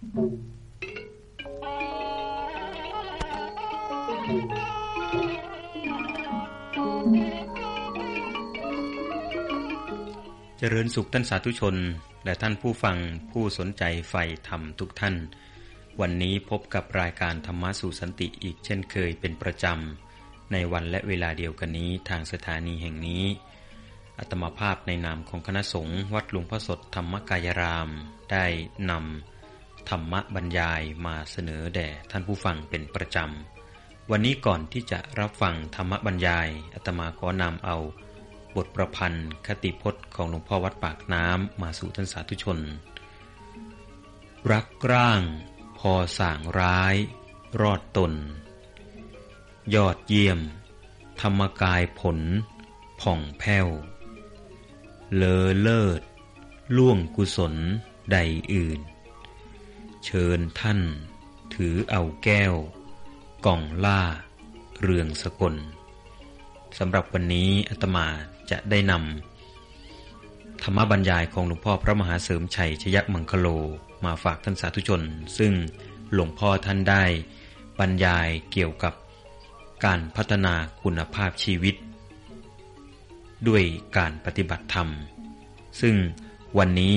เจริญสุขท่านสาธุชน และท่านผู้ฟังผู้สนใจใฝ่ธรรมทุกท่าน วันนี้พบกับรายการธรรมะสู่สันติอีกเช่นเคยเป็นประจำ ในวันและเวลาเดียวกันนี้ทางสถานีแห่งนี้อัตมาภาพในนามของคณะสงฆ์วัดหลวงพ่อสดธรรมกายราม ได้นำ ธรรมบรรยายมาเสนอแด่ท่านผู้ฟังเป็นประจำ วันนี้ก่อนที่จะรับฟังธรรมบรรยายอัตมาขอนำเอา บทประพันธ์คติพจน์ของหลวงพ่อวัดปากน้ำมาสู่ท่านสาธุชน รักร่าง พอส่างร้าย รอดตน ยอดเยี่ยม ธรรมกายผล ผ่องแผ้ว เลอเลิศ ล่วงกุศลใดอื่น เชิญท่าน ถือเอาแก้ว กล่องล่า เรืองสกลสำหรับวันนี้อาตมาจะได้นำธรรมบรรยายของหลวงพ่อพระมหาเสริมชัยชยมังคโลมาฝากท่านสาธุชน ซึ่งหลวงพ่อท่านได้บรรยายเกี่ยวกับการพัฒนาคุณภาพชีวิต ด้วยการปฏิบัติธรรม ซึ่งวันนี้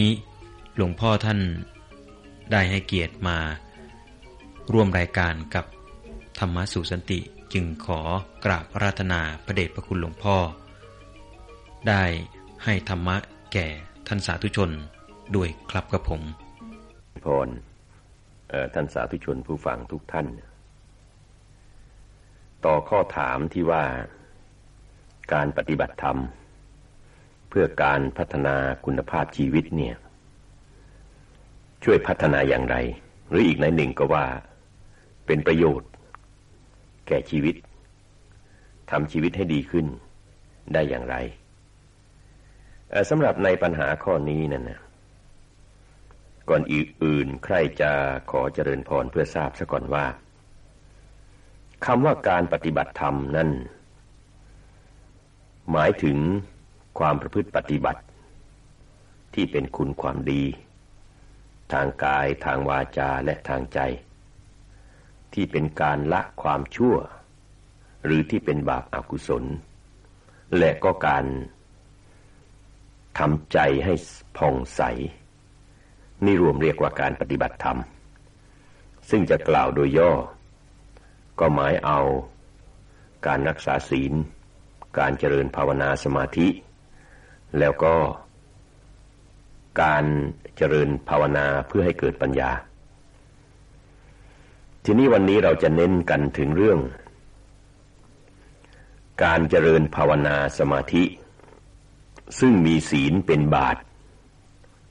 หลวงพ่อท่าน ได้ให้เกียรติมา ร่วมรายการกับธรรมสุสันติจึงขอกราบราธนาพระเดชพระคุณหลวงพ่อ ได้ให้ธรรมะแก่ท่านสาธุชนด้วยครับกับผมพรท่านสาธุชนผู้ฟังทุกท่าน ต่อข้อถามที่ว่าการปฏิบัติธรรม เพื่อการพัฒนาคุณภาพชีวิตเนี่ย ช่วยพัฒนาอย่างไร หรืออีกในหนึ่งก็ว่า เป็นประโยชน์ แก่ชีวิตทำชีวิตให้ดีขึ้นได้อย่างไรสำหรับในปัญหาข้อนี้นั่นนะก่อนอื่นใครจะขอเจริญพรเพื่อทราบซะก่อนว่าคำว่าการปฏิบัติธรรมนั้นหมายถึงความประพฤติปฏิบัติ ที่เป็นคุณความดี ทางกายทางวาจาและทางใจ ที่เป็นการละความชั่ว หรือที่เป็นบาปอากุศล และก็การทำใจให้ผ่องใส นี่รวมเรียกว่าการปฏิบัติธรรม ซึ่งจะกล่าวโดยย่อ ก็หมายเอาการรักษาศีล การเจริญภาวนาสมาธิ แล้วก็ การเจริญภาวนาเพื่อให้เกิดปัญญา ทีนี้วันนี้เราจะเน้นกันถึงเรื่อง การเจริญภาวนาสมาธิ ซึ่งมีศีลเป็นบาท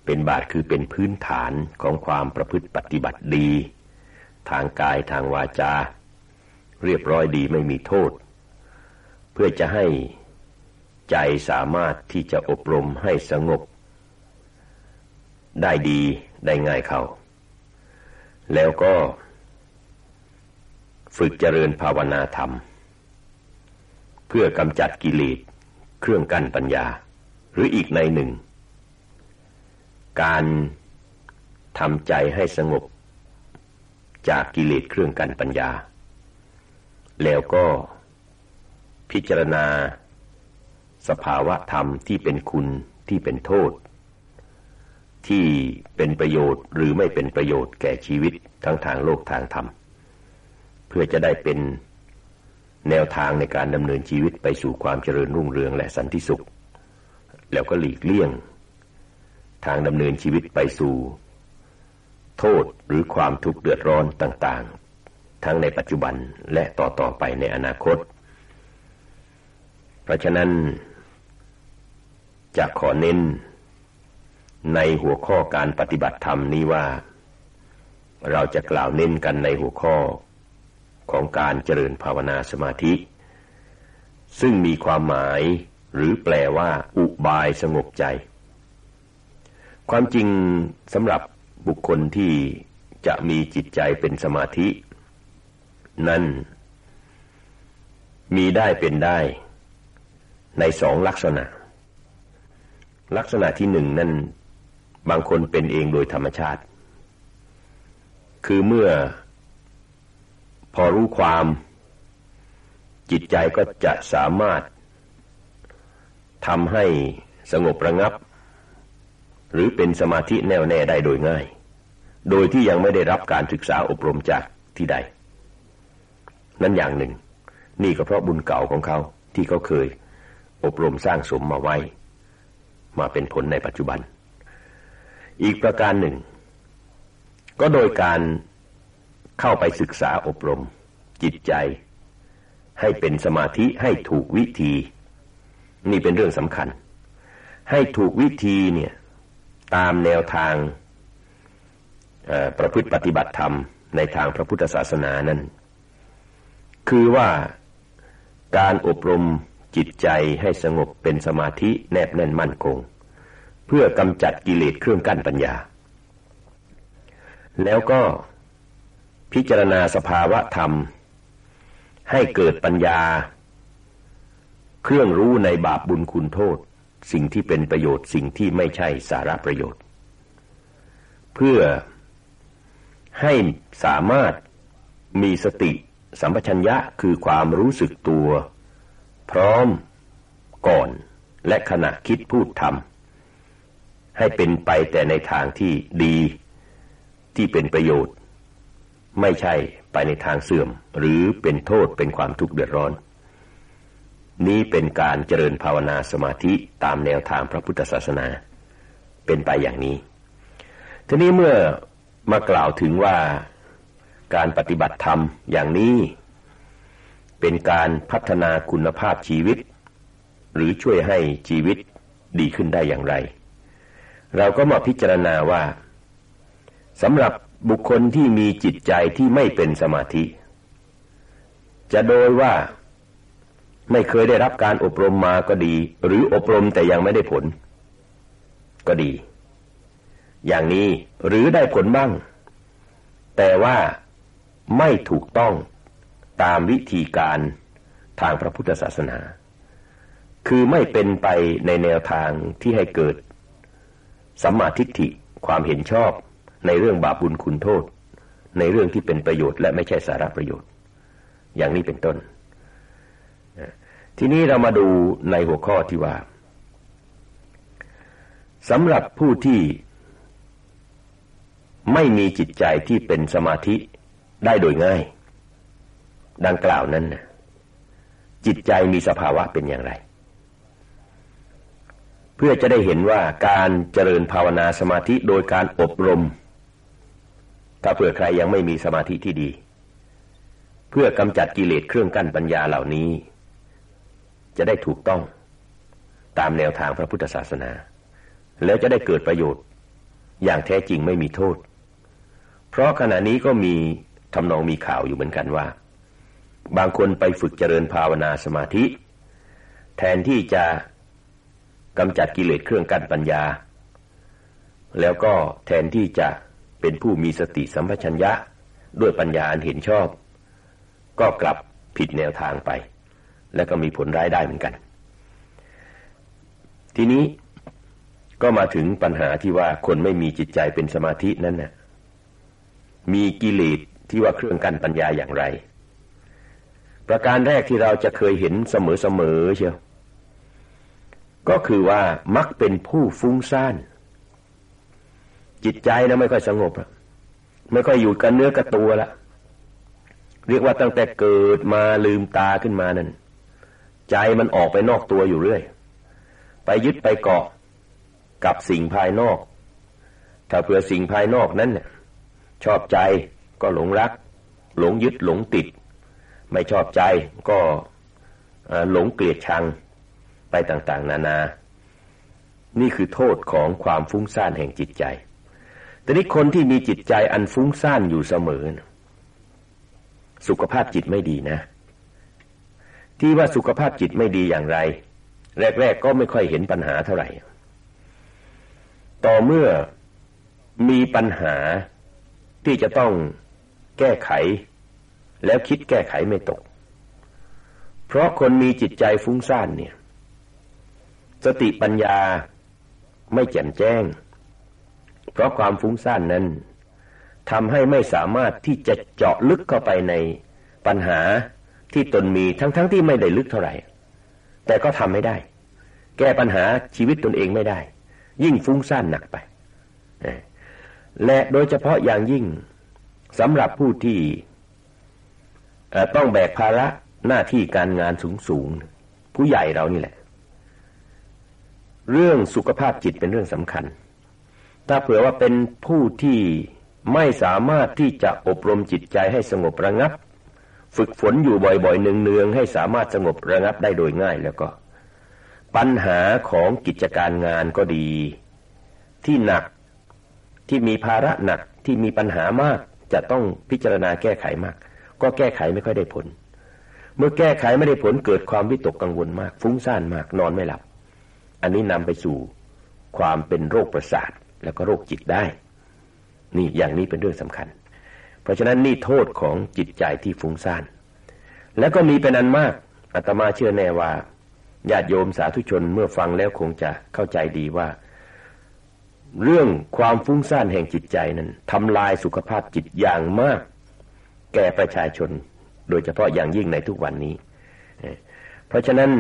เป็นบาทคือเป็นพื้นฐานของความประพฤติปฏิบัติดี ทางกายทางวาจา เรียบร้อยดีไม่มีโทษ เพื่อจะให้ใจสามารถที่จะอบรมให้สงบ ได้ดีได้ง่ายเขาแล้วก็ฝึกเจริญภาวนาธรรม เพื่อกำจัดกิเลสเครื่องกั้นปัญญา หรืออีกในหนึ่ง การทำใจให้สงบ จากกิเลสเครื่องกั้นปัญญา แล้วก็พิจารณา สภาวะธรรมที่เป็นคุณที่เป็นโทษ ที่เป็นประโยชน์หรือไม่เป็นประโยชน์แก่ชีวิตทั้งทางโลกทางธรรม เพื่อจะได้เป็นแนวทางในการดำเนินชีวิตไปสู่ความเจริญรุ่งเรืองและสันติสุข แล้วก็หลีกเลี่ยง ทางดำเนินชีวิตไปสู่ โทษหรือความทุกข์เดือดร้อนต่างๆ ทั้งในปัจจุบันและต่อๆไปในอนาคต เพราะฉะนั้นจะขอเน้น ในหัวข้อการปฏิบัติธรรมนี้ว่า เราจะกล่าวเน้นกันในหัวข้อของการเจริญภาวนาสมาธิ ซึ่งมีความหมายหรือแปลว่า อุบายสงบใจ ความจริงสำหรับบุคคลที่จะมีจิตใจเป็นสมาธิ นั้นมีได้เป็นได้ ในสองลักษณะ ลักษณะที่หนึ่งนั่น บางคนเป็นเองโดยธรรมชาติ คือเมื่อพอรู้ความจิตใจก็จะสามารถทำให้สงบระงับ หรือเป็นสมาธิแน่วแน่ได้โดยง่าย โดยที่ยังไม่ได้รับการศึกษาอบรมจากที่ใด นั่นอย่างหนึ่ง นี่ก็เพราะบุญเก่าของเขาที่เขาเคย อบรมสร้างสมมาไว้ มาเป็นผลในปัจจุบัน อีกประการหนึ่ง ก็โดยการเข้าไปศึกษาอบรม จิตใจ ให้เป็นสมาธิให้ถูกวิธี นี่เป็นเรื่องสำคัญ ให้ถูกวิธีเนี่ยตามแนวทางประพฤติปฏิบัติธรรมในทางพระพุทธศาสนานั้น คือว่าการอบรมจิตใจให้สงบเป็นสมาธิแนบแน่นมั่นคง เพื่อกำจัดกิเลสเครื่องกั้นปัญญา แล้วก็พิจารณาสภาวะธรรม ให้เกิดปัญญา เครื่องรู้ในบาปบุญคุณโทษ สิ่งที่เป็นประโยชน์สิ่งที่ไม่ใช่สาระประโยชน์ เพื่อให้สามารถมีสติสัมปชัญญะคือความรู้สึกตัว พร้อมก่อนและขณะคิดพูดทำ ให้เป็นไปแต่ในทางที่ดีที่เป็นประโยชน์ ไม่ใช่ไปในทางเสื่อม หรือเป็นโทษเป็นความทุกข์เดือดร้อน นี้เป็นการเจริญภาวนาสมาธิตามแนวทางพระพุทธศาสนา เป็นไปอย่างนี้ ทีนี้เมื่อมากล่าวถึงว่าการปฏิบัติธรรมอย่างนี้เป็นการพัฒนาคุณภาพชีวิต หรือช่วยให้ชีวิตดีขึ้นได้อย่างไร เราก็มาพิจารณาว่าสำหรับบุคคลที่มีจิตใจที่ไม่เป็นสมาธิ จะโดยว่าไม่เคยได้รับการอบรมมาก็ดี หรืออบรมแต่ยังไม่ได้ผล ก็ดี อย่างนี้หรือได้ผลบ้าง แต่ว่าไม่ถูกต้องตามวิธีการทางพระพุทธศาสนา คือไม่เป็นไปในแนวทางที่ให้เกิด สัมมาทิฏฐิความเห็นชอบในเรื่องบาปบุญคุณโทษ ในเรื่องที่เป็นประโยชน์และไม่ใช่สาระประโยชน์ อย่างนี้เป็นต้น ทีนี้เรามาดูในหัวข้อที่ว่าสำหรับผู้ที่ไม่มีจิตใจที่เป็นสมาธิได้โดยง่าย ดังกล่าวนั้นจิตใจมีสภาวะเป็นอย่างไร พื่อจะได้เห็นว่าการเจริญภาวนาสมาธิโดยการอบรม ถ้าเผื่อใครยังไม่มีสมาธิที่ดี เพื่อกำจัดกิเลสเครื่องกั้นปัญญาเหล่านี้ จะได้ถูกต้องตามแนวทางพระพุทธศาสนา แล้วจะได้เกิดประโยชน์ อย่างแท้จริงไม่มีโทษ เพราะขณะนี้ก็มีทำนองมีข่าวอยู่เหมือนกันว่า บางคนไปฝึกเจริญภาวนาสมาธิ แทนที่จะ กำจัดกิเลสเครื่องกั้นปัญญา แล้วก็แทนที่จะเป็นผู้มีสติสัมปชัญญะด้วยปัญญาอันเห็นชอบ ก็กลับผิดแนวทางไป และก็มีผลร้ายได้เหมือนกัน ทีนี้ก็มาถึงปัญหาที่ว่าคนไม่มีจิตใจเป็นสมาธินั้นนะ่ะมีกิเลสที่ว่าเครื่องกั้นปัญญาอย่างไร ประการแรกที่เราจะเคยเห็นเสมอๆเชียว ก็คือว่ามักเป็นผู้ฟุ้งซ่าน จิตใจนะไม่ค่อยสงบไม่ค่อยอยู่กับเนื้อกับตัวละเรียกว่าตั้งแต่เกิดมาลืมตาขึ้นมานั่นใจมันออกไปนอกตัวอยู่เรื่อย ไปยึดไปเกาะกับสิ่งภายนอก ถ้าเผื่อสิ่งภายนอกนั้นชอบใจก็หลงรัก หลงยึดหลงติด ไม่ชอบใจก็หลงเกลียดชัง ไปต่างๆ นานา นี่คือโทษของความฟุ้งซ่านแห่งจิตใจ แต่นี้คนที่มีจิตใจอันฟุ้งซ่านอยู่เสมอ สุขภาพจิตไม่ดีนะ ที่ว่าสุขภาพจิตไม่ดีอย่างไร แรก ๆ ก็ไม่ค่อยเห็นปัญหาเท่าไหร่ ต่อเมื่อมีปัญหาที่จะต้องแก้ไข แล้วคิดแก้ไขไม่ตก เพราะคนมีจิตใจฟุ้งซ่านเนี่ย สติปัญญาไม่แจ่มแจ้ง เพราะความฟุ้งซ่านนั้นทำให้ไม่สามารถที่จะเจาะลึกเข้าไปในปัญหาที่ตนมีทั้งๆทที่ไม่ได้ลึกเท่าไหร่ แต่ก็ทำไม่ได้ แก้ปัญหาชีวิตตนเองไม่ได้ ยิ่งฟุ้งซ่านหนักไป และโดยเฉพาะอย่างยิ่งสำหรับผู้ที่ต้องแบกภาระหน้าที่การงานสูงสูงผู้ใหญ่เรานี่แหละ เรื่องสุขภาพจิตเป็นเรื่องสำคัญ ถ้าเผื่อว่าเป็นผู้ที่ไม่สามารถที่จะอบรมจิตใจให้สงบระงับ ฝึกฝนอยู่บ่อยๆเนืองๆให้สามารถสงบระงับได้โดยง่ายแล้วก็ ปัญหาของกิจการงานก็ดี ที่หนักที่มีภาระหนักที่มีปัญหามากจะต้องพิจารณาแก้ไขมาก ก็แก้ไขไม่ค่อยได้ผล เมื่อแก้ไขไม่ได้ผลเกิดความวิตกกังวลมาก ฟุ้งซ่านมากนอนไม่หลับ อันนี้นำไปสู่ความเป็นโรคประสาทแล้วก็โรคจิตได้ นี่อย่างนี้เป็นเรื่องสำคัญ เพราะฉะนั้นนี่โทษของจิตใจที่ฟุ้งซ่าน แล้วก็มีเป็นอันมากอาตมาเชื่อแน่ว่าญาติโยมสาธุชนเมื่อฟังแล้วคงจะเข้าใจดีว่า เรื่องความฟุ้งซ่านแห่งจิตใจนั้นทำลายสุขภาพจิตอย่างมาก แก่ประชาชน โดยเฉพาะอย่างยิ่งในทุกวันนี้ เพราะฉะนั้น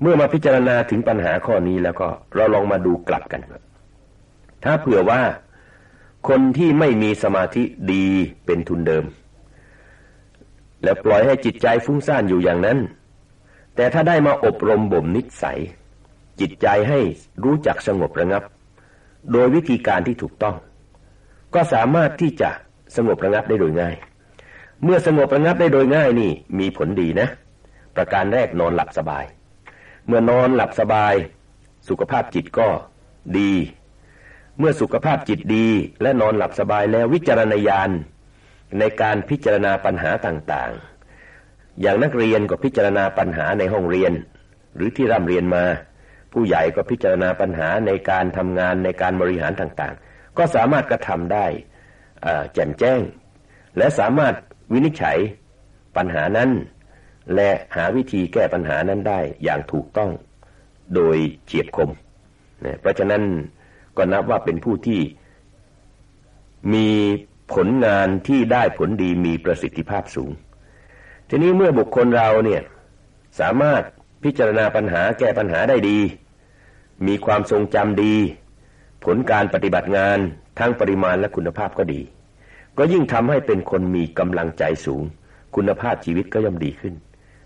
เมื่อมาพิจารณาถึงปัญหาข้อนี้แล้วก็ เราลองมาดูกลับกัน ถ้าเผื่อว่าคนที่ไม่มีสมาธิดีเป็นทุนเดิม แล้วปล่อยให้จิตใจฟุ้งซ่านอยู่อย่างนั้น แต่ถ้าได้มาอบรมบ่มนิสัย จิตใจให้รู้จักสงบระงับ โดยวิธีการที่ถูกต้อง ก็สามารถที่จะสงบระงับได้โดยง่าย เมื่อสงบระงับได้โดยง่ายนี่มีผลดีนะ ประการแรกนอนหลับสบาย เมื่อนอนหลับสบาย สุขภาพจิตก็ดี เมื่อสุขภาพจิตดีและนอนหลับสบายแล้ววิจารณญาณในการพิจารณาปัญหาต่างๆ อย่างนักเรียนก็พิจารณาปัญหาในห้องเรียน หรือที่ร่ำเรียนมา ผู้ใหญ่ก็พิจารณาปัญหาในการทำงานในการบริหารต่างๆ ก็สามารถกระทำได้แจ่มแจ้ง และสามารถวินิจฉัยปัญหานั้น และหาวิธีแก้ปัญหานั้นได้อย่างถูกต้องโดยเฉียบคมนะเพราะฉะนั้นก็นับว่าเป็นผู้ที่มีผลงานที่ได้ผลดีมีประสิทธิภาพสูง ทีนี้เมื่อบุคคลเราเนี่ยสามารถพิจารณาปัญหาแก้ปัญหาได้ดี มีความทรงจำดี ผลการปฏิบัติงานทั้งปริมาณและคุณภาพก็ดี ก็ยิ่งทำให้เป็นคนมีกำลังใจสูง คุณภาพชีวิตก็ย่อมดีขึ้น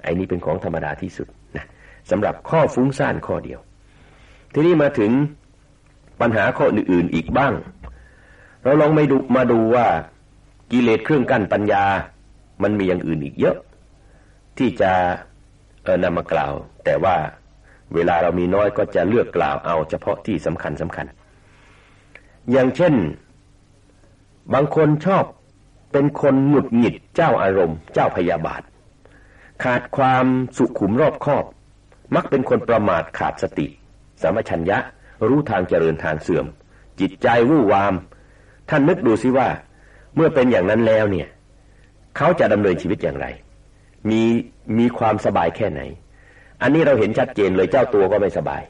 ไอ้นี้เป็นของธรรมดาที่สุดนะสำหรับข้อฟุ้งซ่านข้อเดียว ทีนี้มาถึงปัญหาข้ออื่นๆอีกบ้าง เราลองไม่ดูมาดูว่ากิเลสเครื่องกั้นปัญญา มันมีอย่างอื่นอีกเยอะ ที่จะเออนำมากล่าว แต่ว่าเวลาเรามีน้อยก็จะเลือกกล่าวเอาเฉพาะที่สำคัญสำคัญ อย่างเช่น บางคนชอบเป็นคนหงุดหงิดเจ้าอารมณ์ เจ้าพยาบาท ขาดความสุขุมรอบคอบ มักเป็นคนประมาทขาดสติ สามัชัญญะ รู้ทางเจริญทางเสื่อม จิตใจวู่วาม ท่านนึกดูสิว่า เมื่อเป็นอย่างนั้นแล้วเนี่ย เขาจะดำเนินชีวิตอย่างไร มีมีความสบายแค่ไหน อันนี้เราเห็นชัดเจนเลยเจ้าตัวก็ไม่สบาย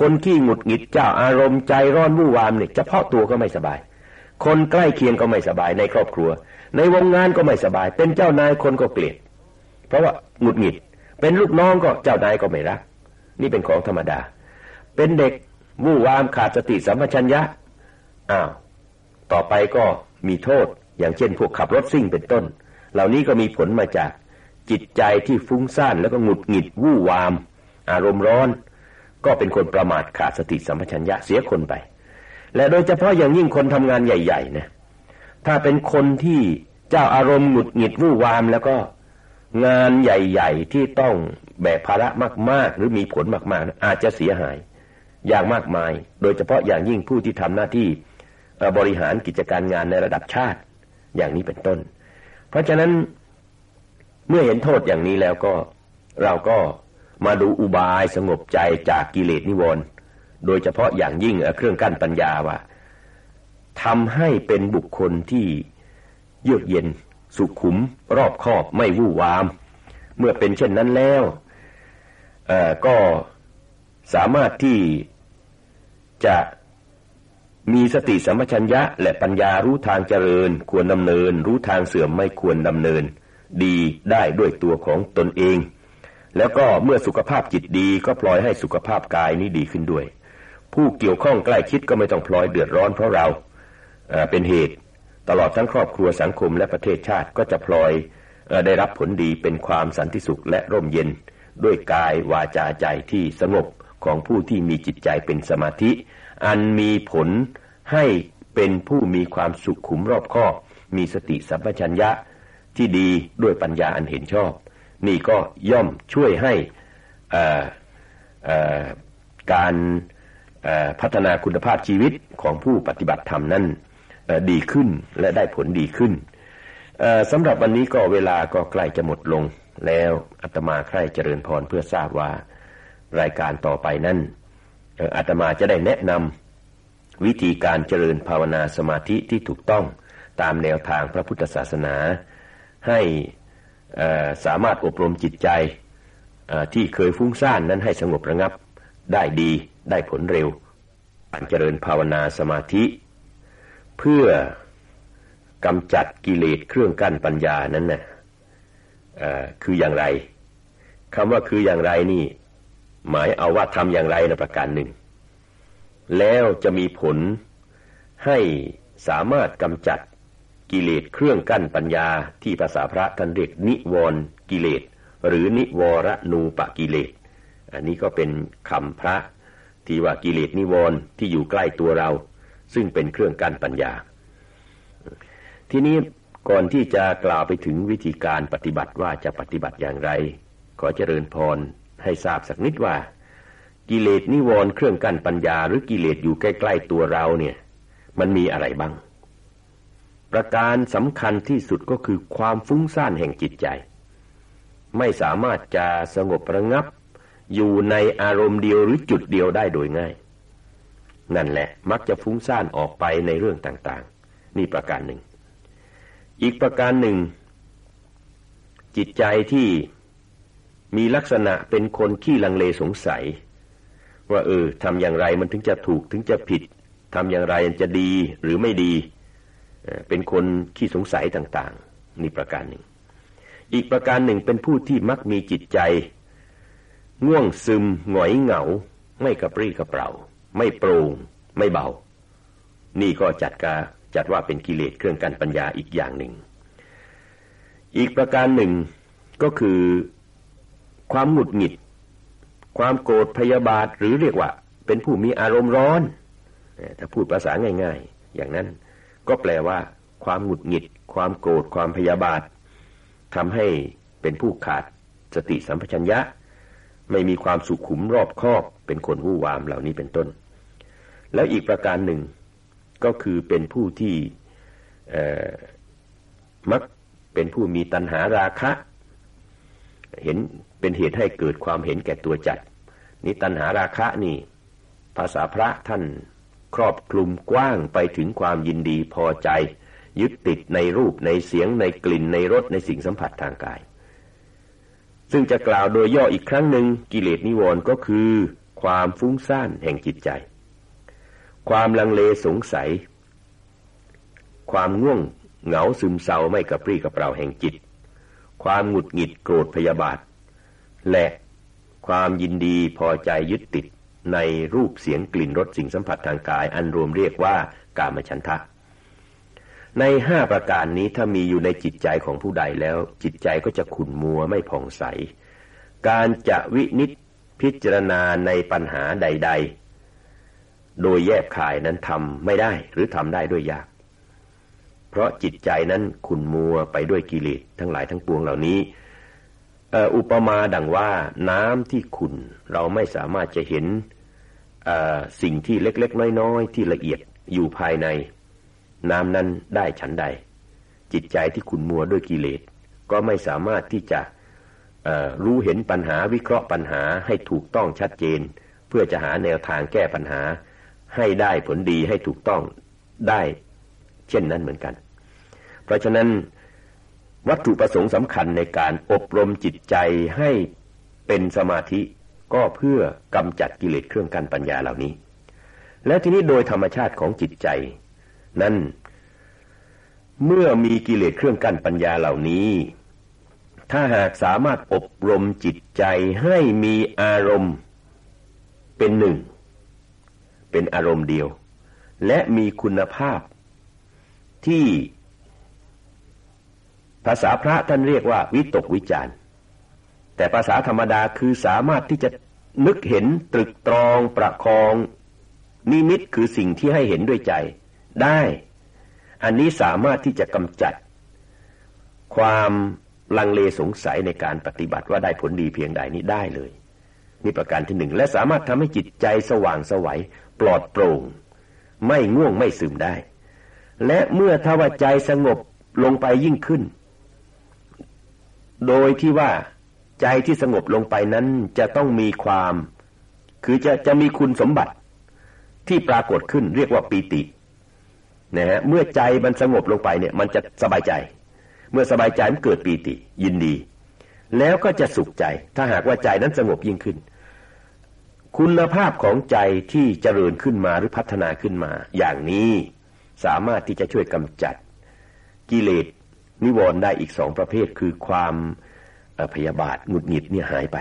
คนที่หงุดหงิดเจ้าอารมณ์ใจร้อนวู่วามเนี่ยเฉพาะตัวก็ไม่สบาย คนใกล้เคียงก็ไม่สบายในครอบครัว ในวงงานก็ไม่สบาย เป็นเจ้านายคนก็เกลียด เพราะว่าหงุดหงิด เป็นลูกน้องก็เจ้านายก็ไม่รัก นี่เป็นของธรรมดา เป็นเด็กวู่วามขาดสติสัมปชัญญะอ้าวต่อไปก็มีโทษ อย่างเช่นพวกขับรถซิ่งเป็นต้น เหล่านี้ก็มีผลมาจากจิตใจที่ฟุ้งซ่านแล้วก็หงุดหงิดวู่วาม อารมณ์ร้อน ก็เป็นคนประมาทขาดสติสัมปชัญญะเสียคนไป และโดยเฉพาะอย่างยิ่งคนทำงานใหญ่ๆนะถ้าเป็นคนที่เจ้าอารมณ์หงุดหงิดวู่วามแล้วก็ งานใหญ่ ๆ ที่ต้องแบกภาระมาก ๆ หรือมีผลมากๆ อาจจะเสียหายอย่างมากมาย โดยเฉพาะอย่างยิ่งผู้ที่ทำหน้าที่บริหารกิจการงานในระดับชาติอย่างนี้เป็นต้น เพราะฉะนั้นเมื่อเห็นโทษอย่างนี้แล้วก็เราก็มาดูอุบายสงบใจจากกิเลสนิวรณ์โดยเฉพาะอย่างยิ่งเครื่องกั้นปัญญาว่าทำให้เป็นบุคคลที่เยือกเย็น สุขุม รอบคอบไม่วู่วาม เมื่อเป็นเช่นนั้นแล้วก็สามารถที่จะมีสติสัมปชัญญะและปัญญารู้ทางเจริญ ควรดำเนิน รู้ทางเสื่อมไม่ควรดำเนิน ดีได้ด้วยตัวของตนเอง แล้วก็เมื่อสุขภาพจิตดีก็ปล่อยให้สุขภาพกายนี้ดีขึ้นด้วย ผู้เกี่ยวข้องใกล้ชิดก็ไม่ต้องพลอยเดือดร้อนเพราะเราเป็นเหตุ ตลอดทั้งครอบครัวสังคมและประเทศชาติก็จะพลอยได้รับผลดีเป็นความสันติสุขและร่มเย็น ด้วยกายวาจาใจที่สงบของผู้ที่มีจิตใจเป็นสมาธิ อันมีผลให้เป็นผู้มีความสุขขุมรอบคอบมีสติสัมปชัญญะที่ดีด้วยปัญญาอันเห็นชอบ นี่ก็ย่อมช่วยให้การพัฒนาคุณภาพชีวิตของผู้ปฏิบัติธรรมนั้น ดีขึ้นและได้ผลดีขึ้นสำหรับวันนี้ก็เวลาก็ใกล้จะหมดลง แล้วอาตมาใคร่เจริญพรเพื่อทราบว่ารายการต่อไปนั้นอาตมาจะได้แนะนำวิธีการเจริญภาวนาสมาธิที่ถูกต้องตามแนวทางพระพุทธศาสนา ให้สามารถอบรมจิตใจที่เคยฟุ้งซ่านนั้นให้สงบระงับได้ดีได้ผลเร็วการเจริญภาวนาสมาธิ เพื่อกำจัดกิเลสเครื่องกั้นปัญญานั้นนะ่ะคืออย่างไรคำว่าคืออย่างไรนี่ หมายเอาว่าทำอย่างไรนะประการหนึ่ง แล้วจะมีผลให้สามารถกำจัดกิเลสเครื่องกั้นปัญญาที่ภาษาพระท่านเรียกนิวรกิเลสหรือนิวรณูปกิเลส อันนี้ก็เป็นคำพระที่ว่ากิเลสนิวรที่อยู่ใกล้ตัวเรา ซึ่งเป็นเครื่องกั้นปัญญา ทีนี้ก่อนที่จะกล่าวไปถึงวิธีการปฏิบัติว่าจะปฏิบัติอย่างไร ขอเจริญพรให้ทราบสักนิดว่า กิเลสนิวรณ์เครื่องกั้นปัญญา หรือกิเลสอยู่ใกล้ ๆตัวเราเนี่ย มันมีอะไรบ้าง ประการสำคัญที่สุดก็คือความฟุ้งซ่านแห่งจิตใจ ไม่สามารถจะสงบระงับ อยู่ในอารมณ์เดียวหรือจุดเดียวได้โดยง่าย นั่นแหละมักจะฟุ้งซ่านออกไปในเรื่องต่างๆ นี่ประการหนึ่ง อีกประการหนึ่ง จิตใจที่มีลักษณะเป็นคนขี้ลังเลสงสัย ว่าเออทำอย่างไรมันถึงจะถูกถึงจะผิดทำอย่างไรมันจะดีหรือไม่ดี เป็นคนขี้สงสัยต่างๆ นี่ประการหนึ่ง อีกประการหนึ่งเป็นผู้ที่มักมีจิตใจ ง่วงซึมหงอยเหงา ไม่กระปรี้กระเปร่า ไม่โปร่งไม่เบา นี่ก็จัดกาจัดว่าเป็นกิเลสเครื่องกันปัญญาอีกอย่างหนึ่ง อีกประการหนึ่งก็คือ ความหงุดหงิด ความโกรธพยาบาทหรือเรียกว่า เป็นผู้มีอารมณ์ร้อน ถ้าพูดภาษาง่าย ๆ อย่างนั้นก็แปลว่า ความหงุดหงิด ความโกรธความพยาบาททำให้เป็นผู้ขาดสติสัมปชัญญะ ไม่มีความสุขุมรอบคอบ เป็นคนวู่วามเหล่านี้เป็นต้น แล้วอีกประการหนึ่งก็คือเป็นผู้ที่มักเป็นผู้มีตัณหาราคะ เห็นเป็นเหตุให้เกิดความเห็นแก่ตัวจัดนี่ตัณหาราคะนี่ ภาษาพระท่านครอบคลุมกว้างไปถึงความยินดีพอใจ ยึดติดในรูปในเสียงในกลิ่นในรสในสิ่งสัมผัสทางกาย ซึ่งจะกล่าวโดยย่ออีกครั้งหนึ่งกิเลสนิวรณ์ก็คือ ความฟุ้งซ่านแห่งจิตใจ ความลังเลสงสัย ความง่วงเหงาซึมเศร้าไม่กระปรี้กระเปร่าแห่งจิต ความหงุดหงิดโกรธพยาบาท และความยินดีพอใจยึดติดในรูปเสียงกลิ่นรสสิ่งสัมผัสทางกาย อันรวมเรียกว่ากามฉันทะ ในห้าประการนี้ถ้ามีอยู่ในจิตใจของผู้ใดแล้ว จิตใจก็จะขุ่นมัวไม่ผ่องใส การจะวินิจพิจารณาในปัญหาใด ๆ โดยแยบคายนั้นทำไม่ได้หรือทำได้ด้วยยาก เพราะจิตใจนั้นขุนมัวไปด้วยกิเลสทั้งหลายทั้งปวงเหล่านี้อุปมาดังว่าน้ำที่ขุนเราไม่สามารถจะเห็นสิ่งที่เล็กๆ น้อยๆ ที่ละเอียดอยู่ภายใน น้ำนั้นได้ฉันใด จิตใจที่ขุนมัวด้วยกิเลสก็ไม่สามารถที่จะรู้เห็นปัญหาวิเคราะห์ปัญหาให้ถูกต้องชัดเจน เพื่อจะหาแนวทางแก้ปัญหา ให้ได้ผลดีให้ถูกต้องได้เช่นนั้นเหมือนกัน เพราะฉะนั้นวัตถุประสงค์สำคัญในการอบรมจิตใจให้เป็นสมาธิก็เพื่อกำจัดกิเลสเครื่องกั้นปัญญาเหล่านี้ แล้วทีนี้โดยธรรมชาติของจิตใจ นั้น เมื่อมีกิเลสเครื่องกั้นปัญญาเหล่านี้ ถ้าหากสามารถอบรมจิตใจให้มีอารมณ์เป็นหนึ่ง เป็นอารมณ์เดียว และมีคุณภาพที่ภาษาพระท่านเรียกว่า วิตกวิจารแต่ภาษาธรรมดาคือสามารถที่จะนึกเห็นตรึกตรองประคอง นิมิตคือสิ่งที่ให้เห็นด้วยใจ ได้ อันนี้สามารถที่จะกำจัด ความลังเลสงสัยในการปฏิบัติว่าได้ผลดีเพียงใดนี้ได้เลยนี่ประการที่หนึ่งและสามารถทำให้จิตใจสว่างสวัย ปลอดโปร่ง ไม่ง่วงไม่ซึมได้ และเมื่อทวใจสงบลงไปยิ่งขึ้น โดยที่ว่าใจที่สงบลงไปนั้นจะต้องมีความ คือจะจะมีคุณสมบัติที่ปรากฏขึ้นเรียกว่าปีตินะฮะเมื่อใจมันสงบลงไปเนี่ย มันจะสบายใจ เมื่อสบายใจมันเกิดปีติ ยินดี แล้วก็จะสุขใจ ถ้าหากว่าใจนั้นสงบยิ่งขึ้น คุณภาพของใจที่เจริญขึ้นมาหรือพัฒนาขึ้นมา อย่างนี้สามารถที่จะช่วยกำจัดกิเลสนิวรณ์ได้อีกสองประเภทคือความพยาบาทหงุดหงิดเนี่ยหายไป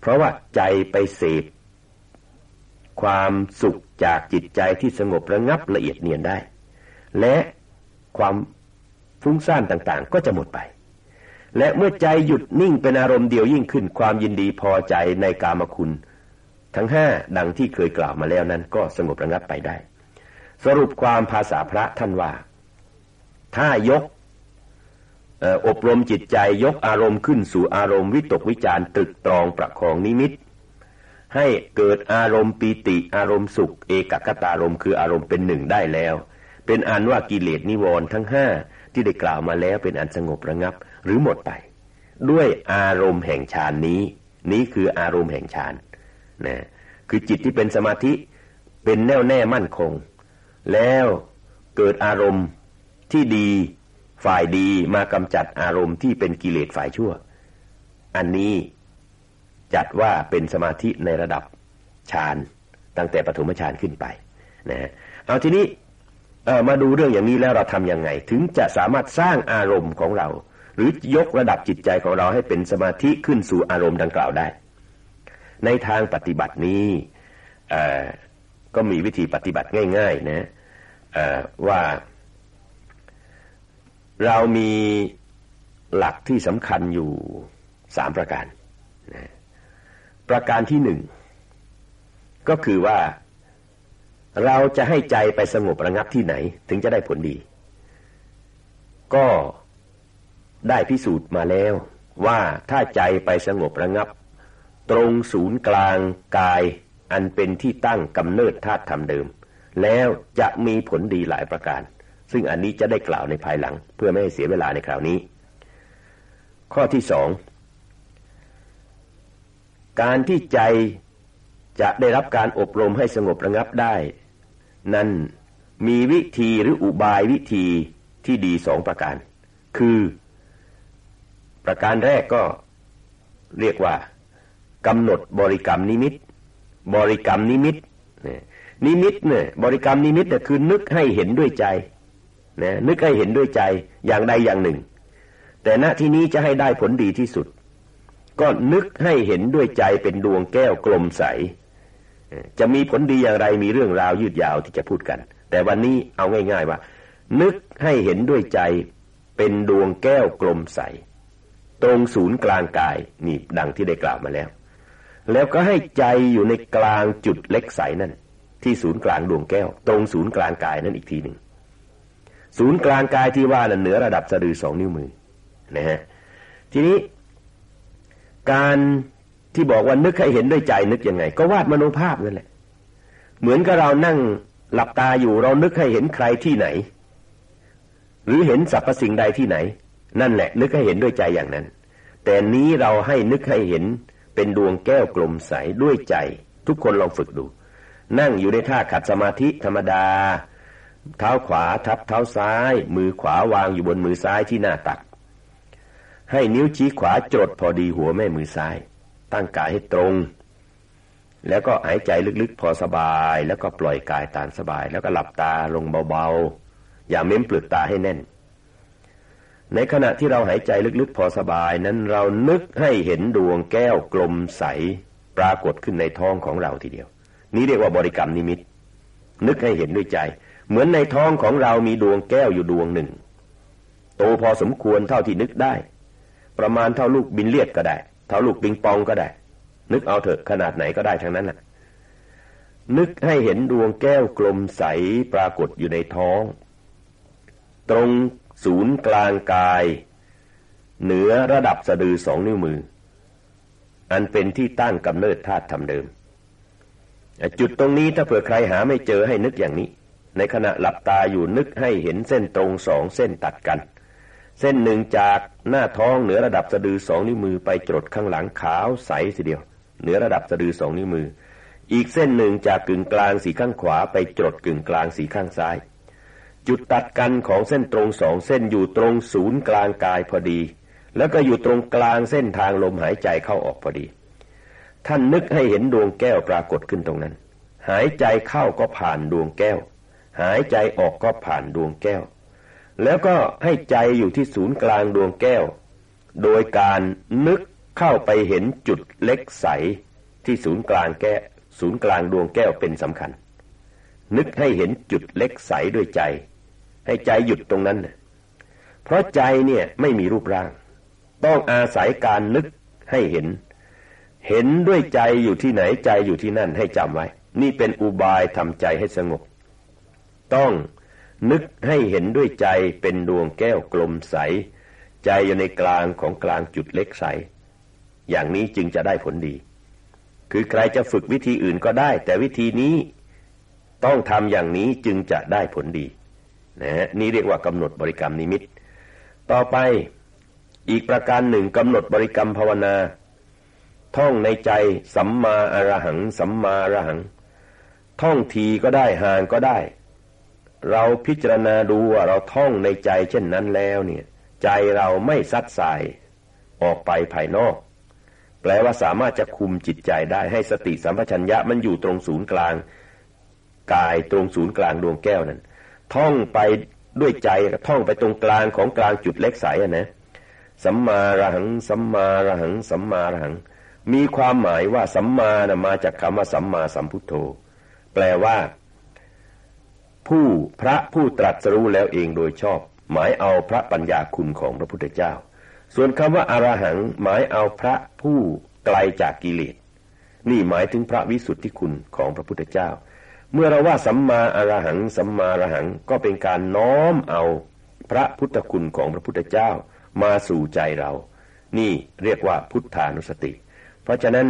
เพราะว่าใจไปเสพความสุขจากจิตใจที่สงบระงับละเอียดเนียนได้ และความฟุ้งซ่านต่างๆ ก็จะหมดไป และเมื่อใจหยุดนิ่งเป็นอารมณ์เดียวยิ่งขึ้น ความยินดีพอใจในกามคุณ ทั้งห้าดังที่เคยกล่าวมาแล้วนั้นก็สงบระงับไปได้ สรุปความภาษาพระท่านว่า ถ้ายกอบรมจิตใจยกอารมณ์ขึ้นสู่อารมณ์วิตกวิจารตรึกตรองประคองนิมิต ให้เกิดอารมณ์ปีติอารมณ์สุข เอกกตารมคืออารมณ์เป็นหนึ่งได้แล้ว เป็นอันว่ากิเลสนิวรณ์ทั้งห้าที่ได้กล่าวมาแล้วเป็นอันสงบระงับหรือหมดไป ด้วยอารมณ์แห่งฌานนี้ นี้คืออารมณ์แห่งฌาน นะคือจิตที่เป็นสมาธิเป็นแน่วแน่มั่นคง แล้วเกิดอารมณ์ที่ดีฝ่ายดีมากำจัดอารมณ์ที่เป็นกิเลสฝ่ายชั่ว อันนี้จัดว่าเป็นสมาธิในระดับฌานตั้งแต่ปฐมฌานขึ้นไปนะฮะเอาทีนี้มาดูเรื่องอย่างนี้แล้วเราทำยังไง ถึงจะสามารถสร้างอารมณ์ของเรา หรือยกระดับจิตใจของเราให้เป็นสมาธิขึ้นสู่อารมณ์ดังกล่าวได้ ในทางปฏิบัตินี้ก็มีวิธีปฏิบัติง่าย ๆ นะว่า เรามีหลักที่สำคัญอยู่สามประการนะประการที่หนึ่งก็คือว่าเราจะให้ใจไปสงบระงับที่ไหน ถึงจะได้ผลดี ก็ได้พิสูจน์มาแล้ว ว่าถ้าใจไปสงบระงับ ตรงศูนย์กลางกายอันเป็นที่ตั้งกำเนิดธาตุธรรมเดิม แล้วจะมีผลดีหลายประการ ซึ่งอันนี้จะได้กล่าวในภายหลัง เพื่อไม่ให้เสียเวลาในคราวนี้ ข้อที่สองการที่ใจจะได้รับการอบรมให้สงบระงับได้ นั้นมีวิธีหรืออุบายวิธีที่ดีสองประการ คือ ประการแรกก็เรียกว่า กำหนดบริกรรมนิมิต บริกรรมนิมิตนิมิตเนี่ยบริกรรมนิมิตเนี่ยคือนึกให้เห็นด้วยใจนะนึกให้เห็นด้วยใจอย่างใดอย่างหนึ่ง แต่ณที่นี้จะให้ได้ผลดีที่สุด ก็นึกให้เห็นด้วยใจเป็นดวงแก้วกลมใส จะมีผลดีอย่างไรมีเรื่องราวยืดยาวที่จะพูดกัน แต่วันนี้เอาง่าย ๆ ว่า นึกให้เห็นด้วยใจเป็นดวงแก้วกลมใส ตรงศูนย์กลางกายนี่ดังที่ได้กล่าวมาแล้ว แล้วก็ให้ใจอยู่ในกลางจุดเล็กใสนั่น ที่ศูนย์กลางดวงแก้ว ตรงศูนย์กลางกายนั่นอีกทีหนึ่งศูนย์กลางกายที่ว่าน่ะเหนือระดับสะดือสองนิ้วมือนะฮะทีนี้ การที่บอกว่านึกให้เห็นด้วยใจนึกยังไง ก็วาดมโนภาพนั่นแหละ เหมือนกับเรานั่งหลับตาอยู่เรานึกให้เห็นใครที่ไหน หรือเห็นสรรพสิ่งใดที่ไหน นั่นแหละ นึกให้เห็นด้วยใจอย่างนั้น แต่นี้เราให้นึกให้เห็น เป็นดวงแก้วกลมใสด้วยใจ ทุกคนลองฝึกดู นั่งอยู่ในท่าขัดสมาธิธรรมดา เท้าขวาทับเท้าซ้าย มือขวาวางอยู่บนมือซ้ายที่หน้าตัก ให้นิ้วชี้ขวาจดพอดีหัวแม่มือซ้าย ตั้งกายให้ตรง แล้วก็หายใจลึกๆ พอสบาย แล้วก็ปล่อยกายตามสบาย แล้วก็หลับตาลงเบาๆ อย่าเม้มปลือกตาให้แน่น ในขณะที่เราหายใจลึกๆพอสบายนั้นเรานึกให้เห็นดวงแก้วกลมใสปรากฏขึ้นในท้องของเราทีเดียว นี้เรียกว่าบริกรรมนิมิต นึกให้เห็นด้วยใจ เหมือนในท้องของเรามีดวงแก้วอยู่ดวงหนึ่ง โตพอสมควรเท่าที่นึกได้ ประมาณเท่าลูกบินเลียดก็ได้ เท่าลูกปิงปองก็ได้ นึกเอาเถอะขนาดไหนก็ได้ทั้งนั้นน่ะนึกให้เห็นดวงแก้วกลมใสปรากฏอยู่ในท้อง ตรง ศูนย์กลางกาย เหนือระดับสะดือสองนิ้วมือ อันเป็นที่ตั้งกำเนิดธาตุธรรมเดิม จุดตรงนี้ถ้าเผื่อใครหาไม่เจอให้นึกอย่างนี้ ในขณะหลับตาอยู่นึกให้เห็นเส้นตรงสองเส้นตัดกัน เส้นหนึ่งจากหน้าท้องเหนือระดับสะดือสองนิ้วมือไปจดข้างหลังขาวใสทีเดียว เหนือระดับสะดือสองนิ้วมือ อีกเส้นหนึ่งจากกึ่งกลางสีข้างขวาไปจดกึ่งกลางสีข้างซ้าย จุดตัดกันของเส้นตรงสองเส้นอยู่ตรงศูนย์กลางกายพอดี แล้วก็อยู่ตรงกลางเส้นทางลมหายใจเข้าออกพอดี ท่านนึกให้เห็นดวงแก้วปรากฏขึ้นตรงนั้น หายใจเข้าก็ผ่านดวงแก้ว หายใจออกก็ผ่านดวงแก้ว แล้วก็ให้ใจอยู่ที่ศูนย์กลางดวงแก้ว โดยการนึกเข้าไปเห็นจุดเล็กใสที่ศูนย์กลางแก้ศูนย์กลางดวงแก้วเป็นสำคัญ นึกให้เห็นจุดเล็กใสด้วยใจ ให้ใจหยุดตรงนั้นเพราะใจเนี่ยไม่มีรูปร่าง ต้องอาศัยการนึกให้เห็น เห็นด้วยใจอยู่ที่ไหนใจอยู่ที่นั่นให้จำไว้ นี่เป็นอุบายทำใจให้สงบ ต้องนึกให้เห็นด้วยใจเป็นดวงแก้วกลมใส ใจอยู่ในกลางของกลางจุดเล็กใส อย่างนี้จึงจะได้ผลดี คือใครจะฝึกวิธีอื่นก็ได้ แต่วิธีนี้ต้องทำอย่างนี้จึงจะได้ผลดี นะนี่เรียกว่ากำหนดบริกรรมนิมิต ต่อไปอีกประการหนึ่งกำหนดบริกรรมภาวนา ท่องในใจสัมมาอรหัง สัมมาอรหัง ท่องทีก็ได้ห่างก็ได้ เราพิจารณาดูว่าเราท่องในใจเช่นนั้นแล้วเนี่ยใจเราไม่ซัดสายออกไปภายนอก แปลว่าสามารถจะคุมจิตใจได้ให้สติสัมปชัญญะมันอยู่ตรงศูนย์กลางกายตรงศูนย์กลางดวงแก้วนั้น ท่องไปด้วยใจท่องไปตรงกลางของกลางจุดเล็กใสนะสัมมาระหังสัมมาระหังสัมมาระหัง มีความหมายว่าสัมมานะมาจากคำว่าสัมมาสัมพุทโธ แปลว่า ผู้พระผู้ตรัสรู้แล้วเองโดยชอบ หมายเอาพระปัญญาคุณของพระพุทธเจ้า ส่วนคำว่าอารหัง หมายเอาพระผู้ไกลจากกิเลสนี่หมายถึงพระวิสุทธิคุณของพระพุทธเจ้า เมื่อเราว่าสัมมาอรหัง สัมมาอรหังก็เป็นการน้อมเอาพระพุทธคุณของพระพุทธเจ้ามาสู่ใจเรา นี่เรียกว่าพุทธานุสติ เพราะฉะนั้น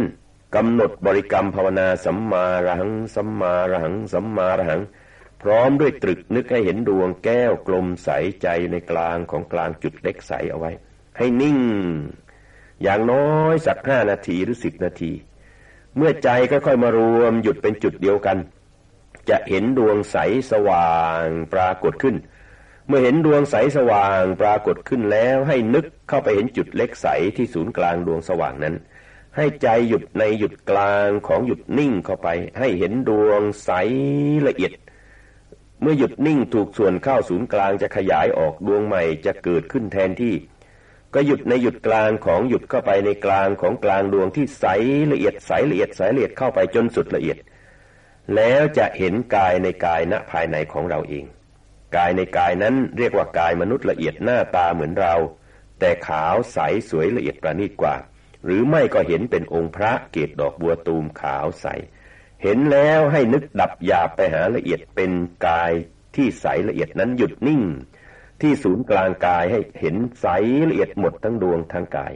กำหนดบริกรรมภาวนาสัมมาอรหัง สัมมาอรหัง สัมมาอรหัง พร้อมด้วยตรึกนึกให้เห็นดวงแก้วกลมใสใจในกลางของกลางจุดเล็กใสเอาไว้ ให้นิ่ง อย่างน้อยสักห้านาทีหรือสิบนาที เมื่อใจก็ค่อยมารวมหยุดเป็นจุดเดียวกัน จะเห็นดวงใสสว่างปรากฏขึ้น เมื่อเห็นดวงใสสว่างปรากฏขึ้นแล้วให้นึกเข้าไปเห็นจุดเล็กใสที่ศูนย์กลางดวงสว่างนั้น ให้ใจหยุดในหยุดกลางของหยุดนิ่งเข้าไป ให้เห็นดวงใสละเอียด เมื่อหยุดนิ่งถูกส่วนเข้าศูนย์กลางจะขยายออกดวงใหม่จะเกิดขึ้นแทนที่ก็หยุดในหยุดกลางของหยุดเข้าไปในกลางของกลางดวงที่ใสละเอียดใสละเอียดใสละเอียดเข้าไปจนสุดละเอียด แล้วจะเห็นกายในกายณภายในของเราเอง กายในกายนั้นเรียกว่ากายมนุษย์ละเอียดหน้าตาเหมือนเรา แต่ขาวใสสวยละเอียดประณีตกว่า หรือไม่ก็เห็นเป็นองค์พระเกศดอกบัวตูมขาวใส เห็นแล้วให้นึกดับหยาบไปหาละเอียดเป็นกายที่ใสละเอียดนั้นหยุดนิ่ง ที่ศูนย์กลางกายให้เห็นใสละเอียดหมดทั้งดวงทั้งกาย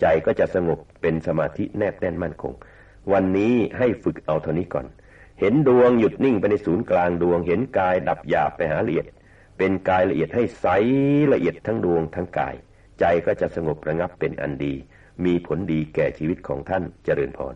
ใจก็จะสงบเป็นสมาธิแนบแน่นมั่นคง วันนี้ให้ฝึกเอาเท่านี้ก่อน เห็นดวงหยุดนิ่งไปในศูนย์กลางดวง เห็นกายดับหยาบไปหาละเอียด เป็นกายละเอียดให้ใสละเอียดทั้งดวงทั้งกาย ใจก็จะสงบระงับเป็นอันดี มีผลดีแก่ชีวิตของท่านเจริญพร